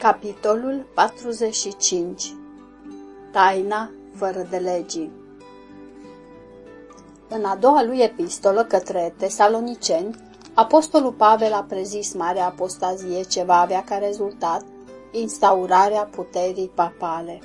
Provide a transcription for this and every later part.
Capitolul 45 Taina fără de legii În a doua lui epistolă către tesaloniceni, apostolul Pavel a prezis marea apostazie ce va avea ca rezultat instaurarea puterii papale.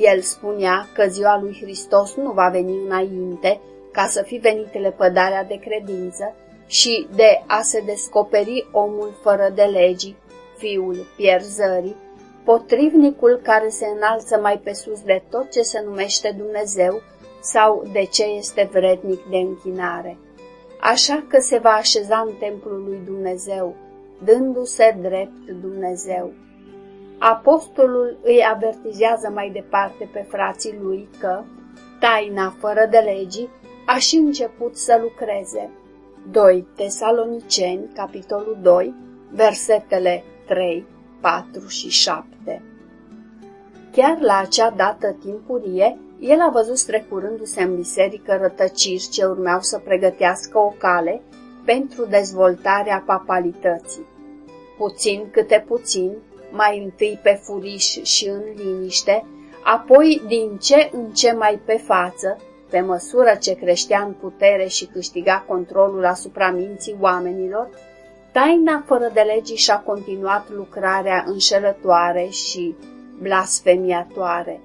El spunea că ziua lui Hristos nu va veni înainte ca să fi venit lepădarea de credință și de a se descoperi omul fără de legii, fiul pierzării, potrivnicul care se înalță mai pe sus de tot ce se numește Dumnezeu sau de ce este vrednic de închinare. Așa că se va așeza în templul lui Dumnezeu, dându-se drept Dumnezeu. Apostolul îi avertizează mai departe pe frații lui că taina fără de legii a și început să lucreze. 2 Tesaloniceni, capitolul 2, versetele 3 4 și 7. Chiar la acea dată timpurie, el a văzut strecurându-se în biserică rătăciri ce urmeau să pregătească o cale pentru dezvoltarea papalității. Puțin câte puțin, mai întâi pe furiș și în liniște, apoi din ce în ce mai pe față, pe măsură ce creștea în putere și câștiga controlul asupra minții oamenilor, Taina fără de legii și-a continuat lucrarea înșelătoare și blasfemiatoare.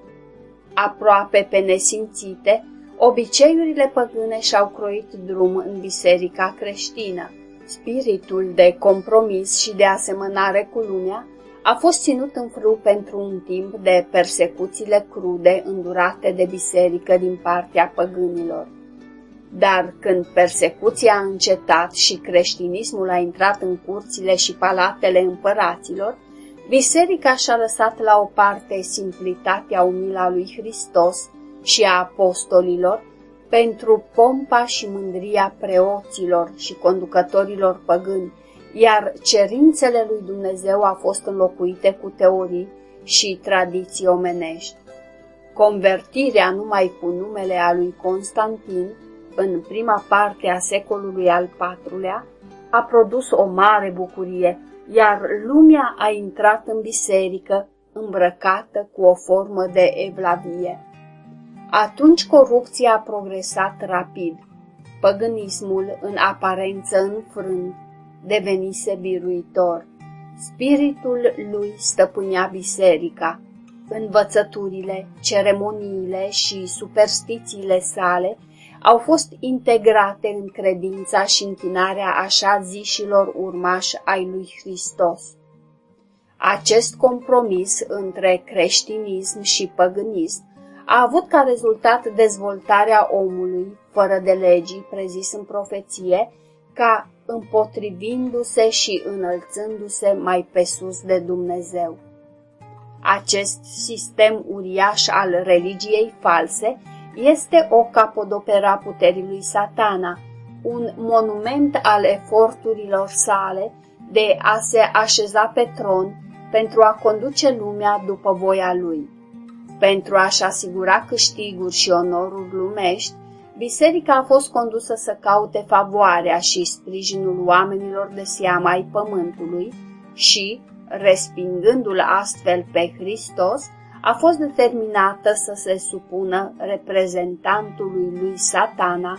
Aproape pe nesimțite, obiceiurile păgâne și-au croit drum în biserica creștină. Spiritul de compromis și de asemănare cu lumea a fost ținut în frâu pentru un timp de persecuțiile crude îndurate de biserică din partea păgânilor. Dar când persecuția a încetat și creștinismul a intrat în curțile și palatele împăraților, biserica și-a lăsat la o parte simplitatea umila lui Hristos și a apostolilor pentru pompa și mândria preoților și conducătorilor păgâni, iar cerințele lui Dumnezeu au fost înlocuite cu teorii și tradiții omenești. Convertirea numai cu numele a lui Constantin în prima parte a secolului al IV-lea, a produs o mare bucurie, iar lumea a intrat în biserică îmbrăcată cu o formă de evlavie. Atunci corupția a progresat rapid. Păgânismul, în aparență înfrânt, devenise biruitor. Spiritul lui stăpânea biserica. Învățăturile, ceremoniile și superstițiile sale au fost integrate în credința și închinarea așa zișilor urmași ai lui Hristos. Acest compromis între creștinism și păgânism a avut ca rezultat dezvoltarea omului, fără de legii, prezis în profeție, ca împotrivindu-se și înălțându-se mai pe sus de Dumnezeu. Acest sistem uriaș al religiei false este o capodopera puterii lui satana, un monument al eforturilor sale de a se așeza pe tron pentru a conduce lumea după voia lui. Pentru a-și asigura câștiguri și onoruri lumești, biserica a fost condusă să caute favoarea și sprijinul oamenilor de seama ai pământului și, respingându-l astfel pe Hristos, a fost determinată să se supună reprezentantului lui satana,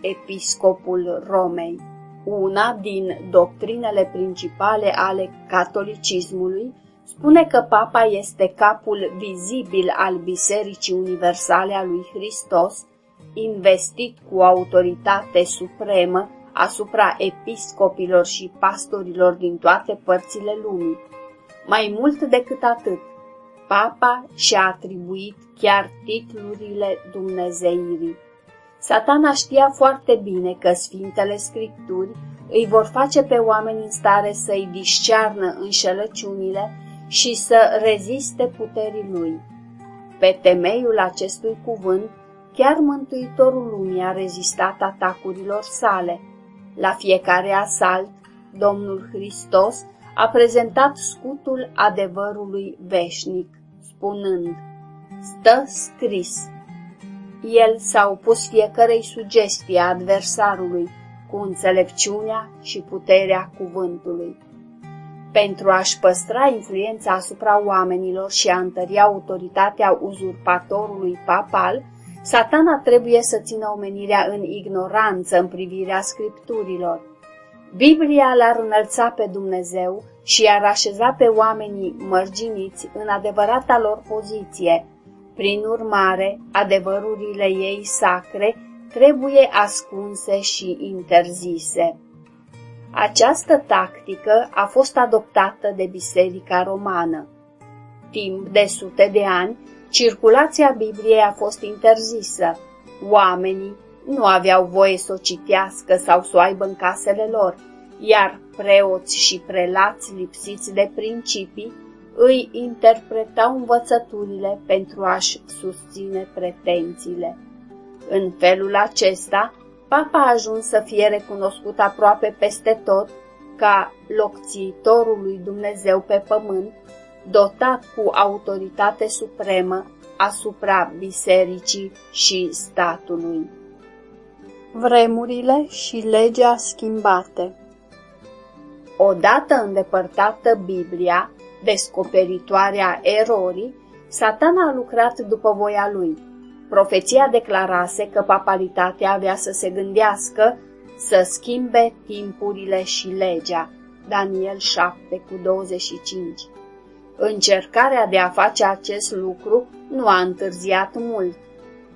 episcopul Romei. Una din doctrinele principale ale catolicismului spune că papa este capul vizibil al Bisericii Universale a lui Hristos, investit cu autoritate supremă asupra episcopilor și pastorilor din toate părțile lumii. Mai mult decât atât, Papa și-a atribuit chiar titlurile dumnezeirii. Satana știa foarte bine că Sfintele Scripturi îi vor face pe oameni în stare să-i discearnă înșelăciunile și să reziste puterii lui. Pe temeiul acestui cuvânt, chiar Mântuitorul lumii a rezistat atacurilor sale. La fiecare asalt, Domnul Hristos a prezentat scutul adevărului veșnic, spunând, Stă scris. El s-a opus fiecărei sugestii a adversarului cu înțelepciunea și puterea cuvântului. Pentru a-și păstra influența asupra oamenilor și a întări autoritatea uzurpatorului papal, satana trebuie să țină omenirea în ignoranță în privirea scripturilor. Biblia l-ar înălța pe Dumnezeu și i-ar așeza pe oamenii mărginiți în adevărata lor poziție. Prin urmare, adevărurile ei sacre trebuie ascunse și interzise. Această tactică a fost adoptată de Biserica Romană. Timp de sute de ani, circulația Bibliei a fost interzisă. Oamenii nu aveau voie să o citească sau să o aibă în casele lor, iar preoți și prelați lipsiți de principii îi interpretau învățăturile pentru a-și susține pretențiile. În felul acesta, papa a ajuns să fie recunoscut aproape peste tot ca locțiitorul lui Dumnezeu pe pământ, dotat cu autoritate supremă asupra bisericii și statului. Vremurile și legea schimbate Odată îndepărtată Biblia, descoperitoarea erorii, satana a lucrat după voia lui. Profeția declarase că papalitatea avea să se gândească să schimbe timpurile și legea. Daniel 7 cu 25 Încercarea de a face acest lucru nu a întârziat mult.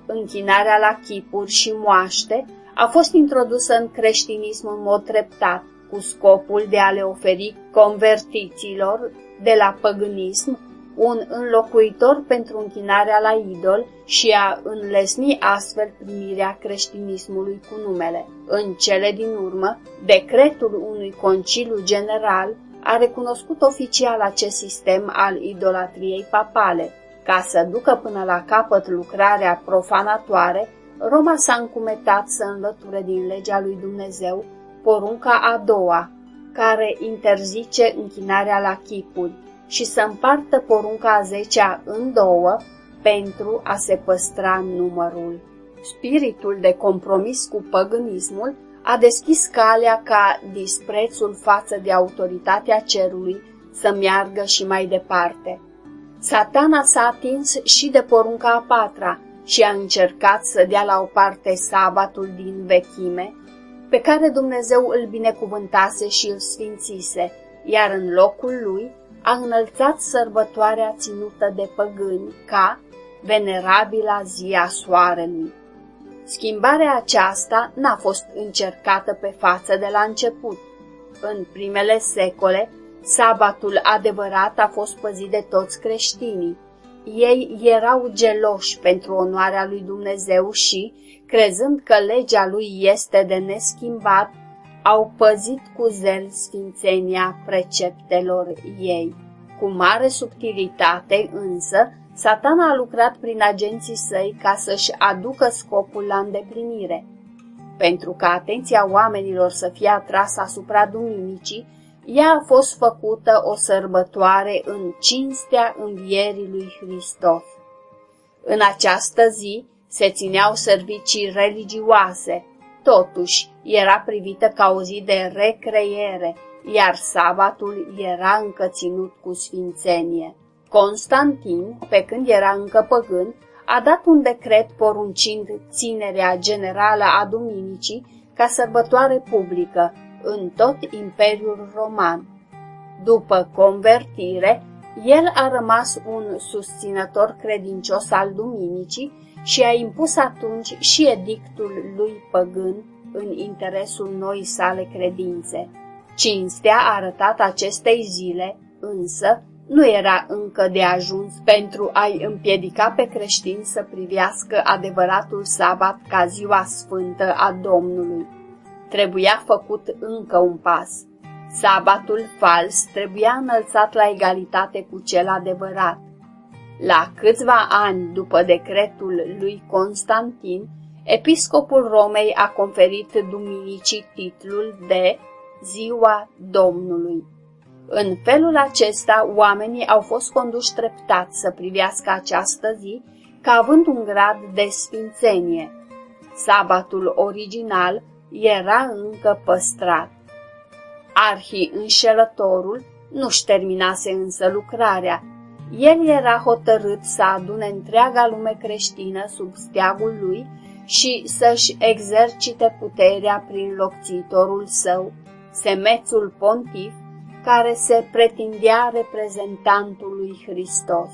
Închinarea la chipuri și moaște a fost introdusă în creștinism în mod treptat, cu scopul de a le oferi convertiților de la păgânism un înlocuitor pentru închinarea la idol și a înlesni astfel primirea creștinismului cu numele. În cele din urmă, decretul unui conciliu general a recunoscut oficial acest sistem al idolatriei papale. Ca să ducă până la capăt lucrarea profanatoare, Roma s-a încumetat să înlăture din legea lui Dumnezeu porunca a doua, care interzice închinarea la chipuri, și să împartă porunca a zecea în două pentru a se păstra numărul. Spiritul de compromis cu păgânismul a deschis calea ca disprețul față de autoritatea cerului să meargă și mai departe. Satana s-a atins și de porunca a patra și a încercat să dea la o parte sabatul din vechime, pe care Dumnezeu îl binecuvântase și îl sfințise, iar în locul lui a înălțat sărbătoarea ținută de păgâni ca venerabila zi a soarelui. Schimbarea aceasta n-a fost încercată pe față de la început. În primele secole, sabatul adevărat a fost păzit de toți creștinii. Ei erau geloși pentru onoarea lui Dumnezeu și, crezând că legea lui este de neschimbat, au păzit cu zel sfințenia preceptelor ei. Cu mare subtilitate, însă, satana a lucrat prin agenții săi ca să-și aducă scopul la îndeplinire. Pentru ca atenția oamenilor să fie atrasă asupra duminicii, ea a fost făcută o sărbătoare în cinstea învierii lui Hristos. În această zi se țineau servicii religioase, totuși era privită ca o zi de recreiere, iar sabatul era încă ținut cu sfințenie. Constantin, pe când era încă păgân, a dat un decret poruncind ținerea generală a duminicii ca sărbătoare publică în tot Imperiul Roman. După convertire, el a rămas un susținător credincios al duminicii și a impus atunci și edictul lui păgân în interesul noi sale credințe. Cinstea arătat acestei zile, însă, nu era încă de ajuns pentru a-i împiedica pe creștini să privească adevăratul sabat ca ziua sfântă a Domnului. Trebuia făcut încă un pas. Sabatul fals trebuia înălțat la egalitate cu cel adevărat. La câțiva ani după decretul lui Constantin, episcopul Romei a conferit duminicii titlul de Ziua Domnului. În felul acesta, oamenii au fost conduși treptat să privească această zi ca având un grad de sfințenie. Sabatul original era încă păstrat. Arhii înșelătorul Nu-și terminase însă lucrarea. El era hotărât să adune întreaga lume creștină sub steagul lui și să-și exercite puterea prin locțitorul său, semețul pontif, care se pretindea reprezentantul lui Hristos.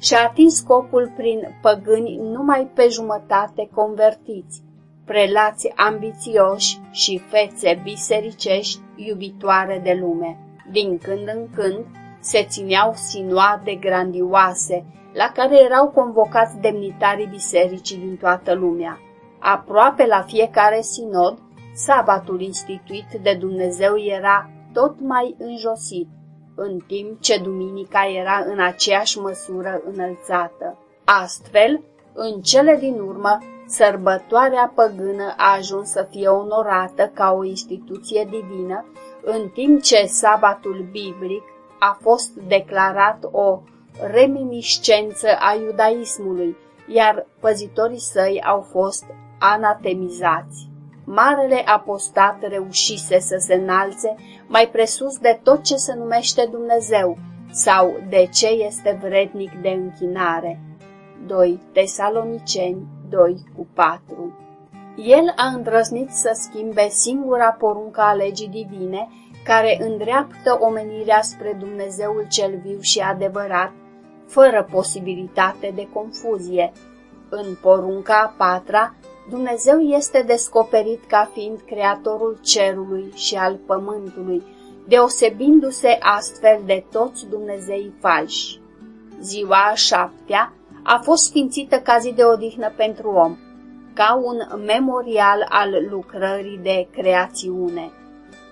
Și-a atins scopul prin păgâni numai pe jumătate convertiți, prelați ambițioși și fețe bisericești iubitoare de lume. Din când în când se țineau sinuade grandioase, la care erau convocați demnitarii bisericii din toată lumea. Aproape la fiecare sinod, sabatul instituit de Dumnezeu era tot mai înjosit, în timp ce duminica era în aceeași măsură înălțată. Astfel, în cele din urmă, sărbătoarea păgână a ajuns să fie onorată ca o instituție divină, în timp ce sabatul biblic a fost declarat o reminiscență a iudaismului, iar păzitorii săi au fost anatemizați. Marele apostat reușise să se înalțe mai presus de tot ce se numește Dumnezeu sau de ce este vrednic de închinare. 2 Tesaloniceni 2 cu 4 El a îndrăznit să schimbe singura poruncă a legii divine care îndreaptă omenirea spre Dumnezeul cel viu și adevărat, fără posibilitate de confuzie. În porunca a patra, Dumnezeu este descoperit ca fiind creatorul cerului și al pământului, deosebindu-se astfel de toți Dumnezeii falși. Ziua a șaptea a fost sfințită ca zi de odihnă pentru om, ca un memorial al lucrării de creațiune.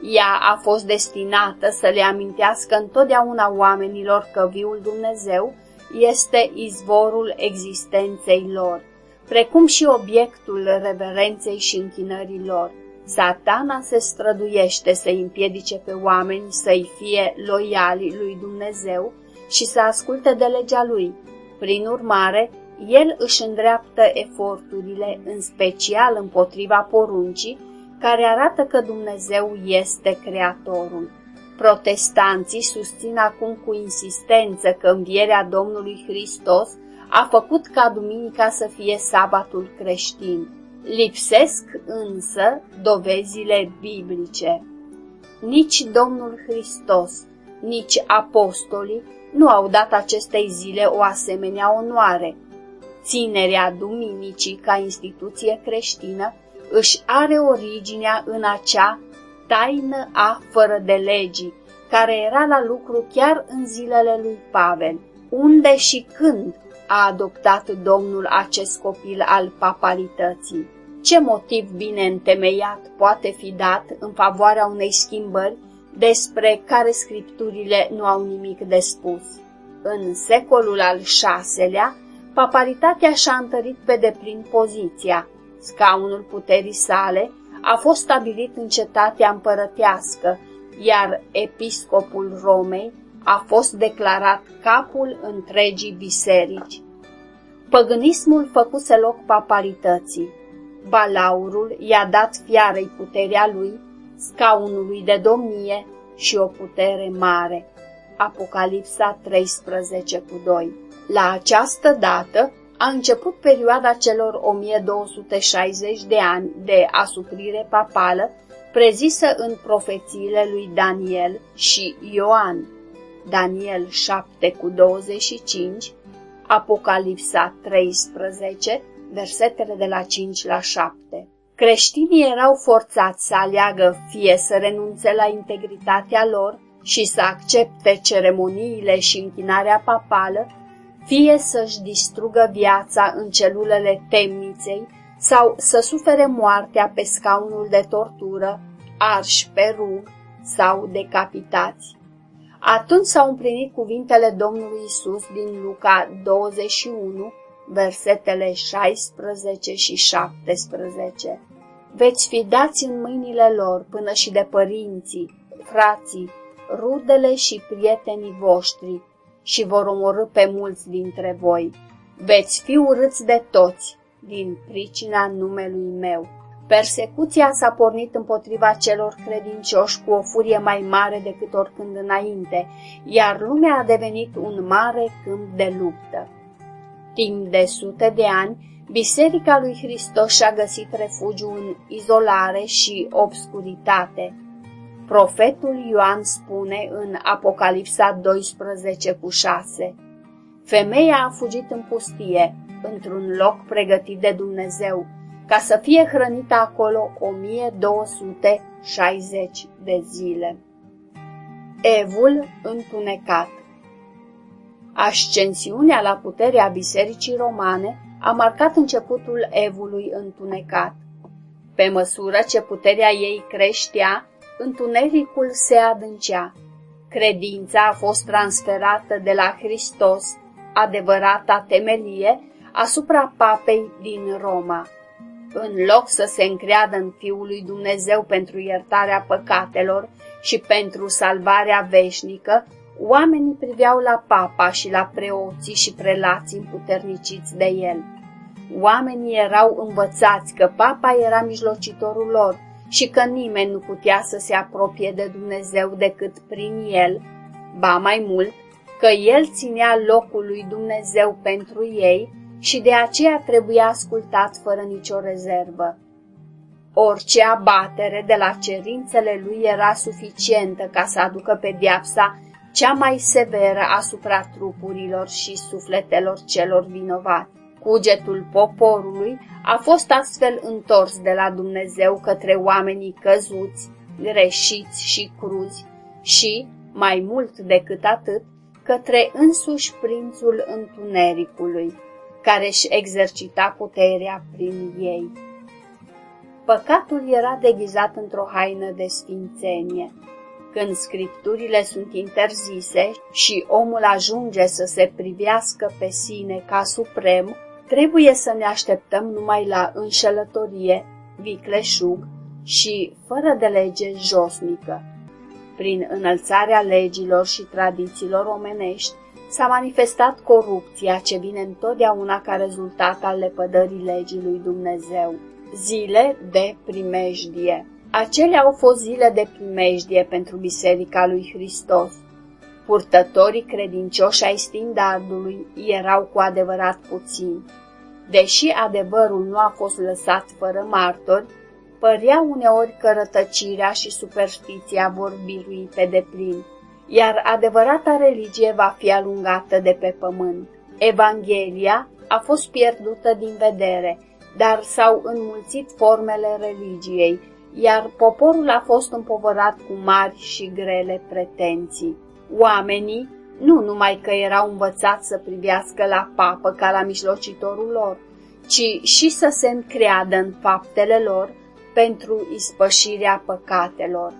Ea a fost destinată să le amintească întotdeauna oamenilor că viul Dumnezeu este izvorul existenței lor, precum și obiectul reverenței și închinării lor. Satana se străduiește să împiedice pe oameni să-i fie loiali lui Dumnezeu și să asculte de legea lui. Prin urmare, el își îndreaptă eforturile în special împotriva poruncii, care arată că Dumnezeu este Creatorul. Protestanții susțin acum cu insistență că învierea Domnului Hristos a făcut ca duminica să fie sabatul creștin. Lipsesc însă dovezile biblice. Nici Domnul Hristos, nici apostolii nu au dat acestei zile o asemenea onoare. Ținerea duminicii ca instituție creștină își are originea în acea taină a fără de legii, care era la lucru chiar în zilele lui Pavel. Unde și când a adoptat Domnul acest copil al papalității? Ce motiv bine întemeiat poate fi dat în favoarea unei schimbări despre care scripturile nu au nimic de spus? În secolul al VI-lea, papalitatea și-a întărit pe deplin poziția, Scaunul puterii sale a fost stabilit în cetatea împărătească, iar episcopul Romei a fost declarat capul întregii biserici. Păgânismul făcuse loc papalității. Balaurul i-a dat fiarei puterea lui, scaunului de domnie și o putere mare. Apocalipsa 13 cu 2 La această dată, a început perioada celor 1260 de ani de asuprire papală, prezisă în profețiile lui Daniel și Ioan. Daniel 7 cu 25, Apocalipsa 13, versetele de la 5 la 7. Creștinii erau forțați să aleagă fie să renunțe la integritatea lor și să accepte ceremoniile și închinarea papală, fie să-și distrugă viața în celulele temniței sau să sufere moartea pe scaunul de tortură, arși pe rug sau decapitați. Atunci s-au împlinit cuvintele Domnului Isus din Luca 21, versetele 16 și 17. Veți fi dați în mâinile lor până și de părinții, frații, rudele și prietenii voștri, și vor omorâ pe mulți dintre voi. Veți fi urâți de toți din pricina numelui meu. Persecuția s-a pornit împotriva celor credincioși cu o furie mai mare decât oricând înainte, iar lumea a devenit un mare câmp de luptă. Timp de sute de ani, Biserica lui Hristos și-a găsit refugiu în izolare și obscuritate. Profetul Ioan spune în Apocalipsa 12 cu 6 Femeia a fugit în pustie, într-un loc pregătit de Dumnezeu, ca să fie hrănită acolo 1260 de zile. Evul întunecat Ascensiunea la puterea Bisericii Romane a marcat începutul evului întunecat. Pe măsură ce puterea ei creștea, întunericul se adâncea. Credința a fost transferată de la Hristos, adevărata temelie, asupra papei din Roma. În loc să se încreadă în Fiul lui Dumnezeu pentru iertarea păcatelor și pentru salvarea veșnică, oamenii priveau la papa și la preoții și prelații împuterniciți de el. Oamenii erau învățați că papa era mijlocitorul lor și că nimeni nu putea să se apropie de Dumnezeu decât prin el, ba mai mult, că el ținea locul lui Dumnezeu pentru ei și de aceea trebuia ascultat fără nicio rezervă. Orice abatere de la cerințele lui era suficientă ca să aducă pedeapsa cea mai severă asupra trupurilor și sufletelor celor vinovați. Cugetul poporului a fost astfel întors de la Dumnezeu către oamenii căzuți, greșiți și cruzi și, mai mult decât atât, către însuși prințul întunericului, care își exercita puterea prin ei. Păcatul era deghizat într-o haină de sfințenie. Când scripturile sunt interzise și omul ajunge să se privească pe sine ca suprem, Trebuie să ne așteptăm numai la înșelătorie, vicleșug și fără de lege josnică. Prin înălțarea legilor și tradițiilor omenești s-a manifestat corupția ce vine întotdeauna ca rezultat al lepădării legii lui Dumnezeu. Zile de primejdie Acelea au fost zile de primejdie pentru Biserica lui Hristos. Purtătorii credincioși ai standardului erau cu adevărat puțini. Deși adevărul nu a fost lăsat fără martori, părea uneori că rătăcirea și superstiția vor birui pe deplin, iar adevărata religie va fi alungată de pe pământ. Evanghelia a fost pierdută din vedere, dar s-au înmulțit formele religiei, iar poporul a fost împovărat cu mari și grele pretenții. Oamenii nu numai că erau învățați să privească la papă ca la mijlocitorul lor, ci și să se încreadă în faptele lor pentru ispășirea păcatelor.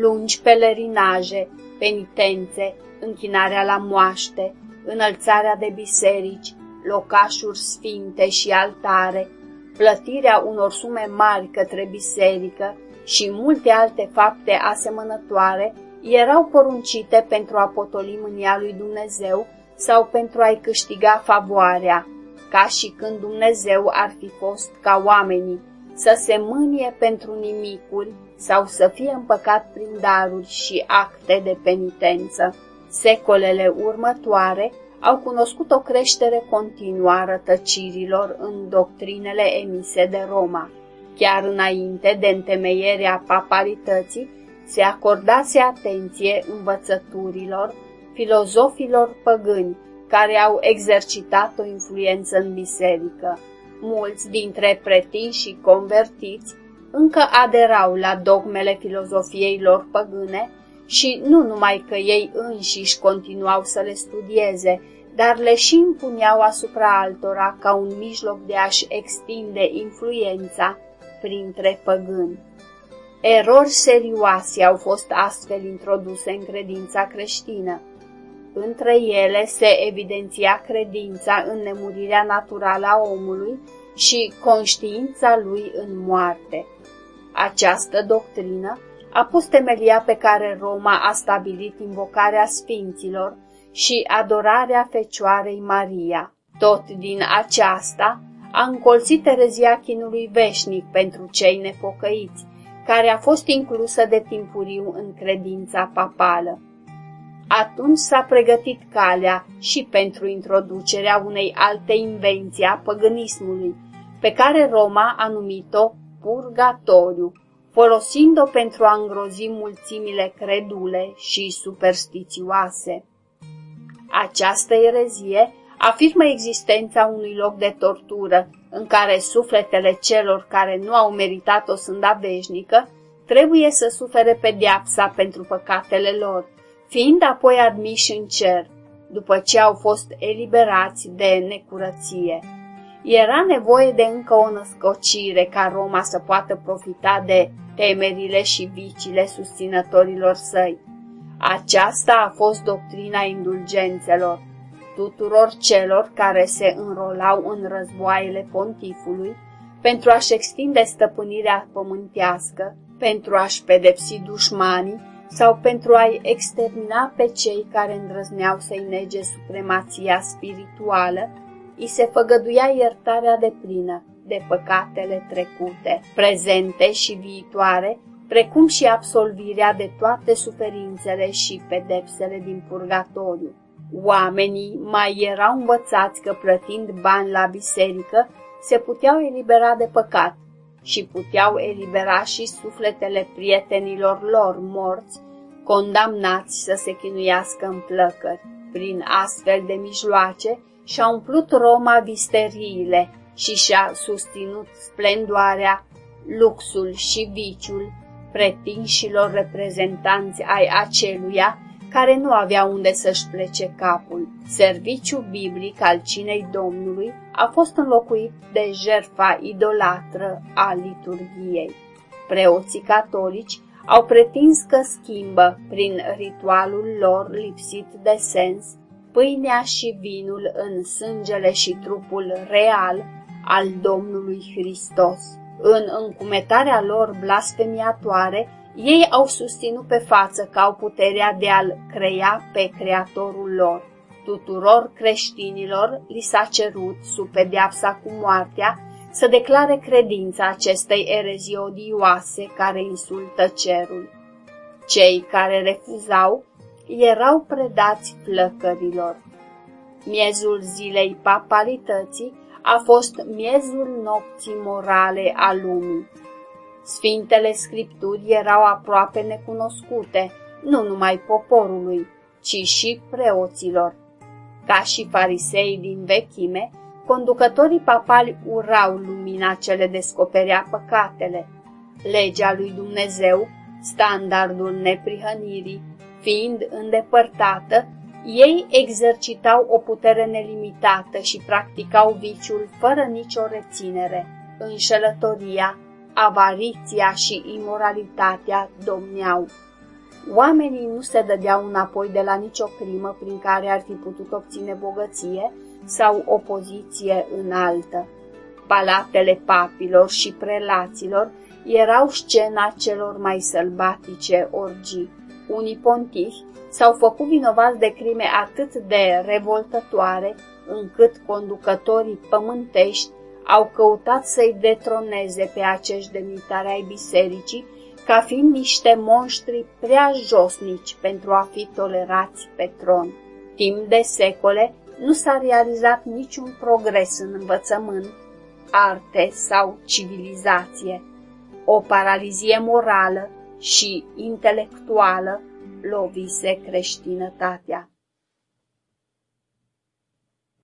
Lungi pelerinaje, penitențe, închinarea la moaște, înălțarea de biserici, locașuri sfinte și altare, plătirea unor sume mari către biserică și multe alte fapte asemănătoare erau poruncite pentru a potoli mânia lui Dumnezeu sau pentru a-i câștiga favoarea, ca și când Dumnezeu ar fi fost ca oamenii, să se mânie pentru nimicuri sau să fie împăcat prin daruri și acte de penitență. Secolele următoare au cunoscut o creștere continuă a rătăcirilor în doctrinele emise de Roma. Chiar înainte de întemeierea papalității, se acordase atenție învățăturilor filozofilor păgâni care au exercitat o influență în biserică. Mulți dintre pretinși și convertiți încă aderau la dogmele filozofiei lor păgâne și nu numai că ei înșiși continuau să le studieze, dar le și impuneau asupra altora ca un mijloc de a-și extinde influența printre păgâni. Erori serioase au fost astfel introduse în credința creștină. Între ele se evidenția credința în nemurirea naturală a omului și conștiința lui în moarte. Această doctrină a pus temelia pe care Roma a stabilit invocarea sfinților și adorarea Fecioarei Maria. Tot din aceasta a încolțit erezia chinului veșnic pentru cei nepocăiți, care a fost inclusă de timpuriu în credința papală. Atunci s-a pregătit calea și pentru introducerea unei alte invenții a păgânismului, pe care Roma a numit-o purgatoriu, folosind-o pentru a îngrozi mulțimile credule și superstițioase. Această erezie afirmă existența unui loc de tortură în care sufletele celor care nu au meritat o sânda veșnică trebuie să sufere pedeapsa pentru păcatele lor, fiind apoi admiși în cer, după ce au fost eliberați de necurăție. Era nevoie de încă o născocire ca Roma să poată profita de temerile și vicile susținătorilor săi. Aceasta a fost doctrina indulgențelor. Tuturor celor care se înrolau în războaiele pontifului pentru a-și extinde stăpânirea pământească, pentru a-și pedepsi dușmanii sau pentru a-i extermina pe cei care îndrăzneau să-i nege supremația spirituală, îi se făgăduia iertarea de plină de păcatele trecute, prezente și viitoare, precum și absolvirea de toate suferințele și pedepsele din purgatoriu. Oamenii mai erau învățați că plătind bani la biserică se puteau elibera de păcat și puteau elibera și sufletele prietenilor lor morți, condamnați să se chinuiască în plăcări. Prin astfel de mijloace și-a umplut Roma visteriile și și-a susținut splendoarea, luxul și viciul pretinșilor reprezentanți ai aceluia care nu avea unde să-și plece capul. Serviciul biblic al cinei Domnului a fost înlocuit de jertfa idolatră a liturgiei. Preoții catolici au pretins că schimbă, prin ritualul lor lipsit de sens, pâinea și vinul în sângele și trupul real al Domnului Hristos. În încumetarea lor blasfemiatoare, ei au susținut pe față că au puterea de a-L crea pe Creatorul lor. Tuturor creștinilor li s-a cerut, sub pedeapsa cu moartea, să declare credința acestei erezii odioase care insultă cerul. Cei care refuzau erau predați flăcărilor. Miezul zilei papalității a fost miezul nopții morale a lumii. Sfintele Scripturi erau aproape necunoscute, nu numai poporului, ci și preoților. Ca și farisei din vechime, conducătorii papali urau lumina ce le descoperea păcatele. Legea lui Dumnezeu, standardul neprihănirii, fiind îndepărtată, ei exercitau o putere nelimitată și practicau viciul fără nicio reținere. Înșelătoria, avariția și imoralitatea domneau. Oamenii nu se dădeau înapoi de la nicio crimă prin care ar fi putut obține bogăție sau o poziție înaltă. Palatele papilor și prelaților erau scena celor mai sălbatice orgii. Unii pontifi s-au făcut vinovați de crime atât de revoltătoare, încât conducătorii pământești au căutat să-i detroneze pe acești demnitari ai bisericii ca fiind niște monștri prea josnici pentru a fi tolerați pe tron. Timp de secole nu s-a realizat niciun progres în învățământ, arte sau civilizație. O paralizie morală și intelectuală lovise creștinătatea.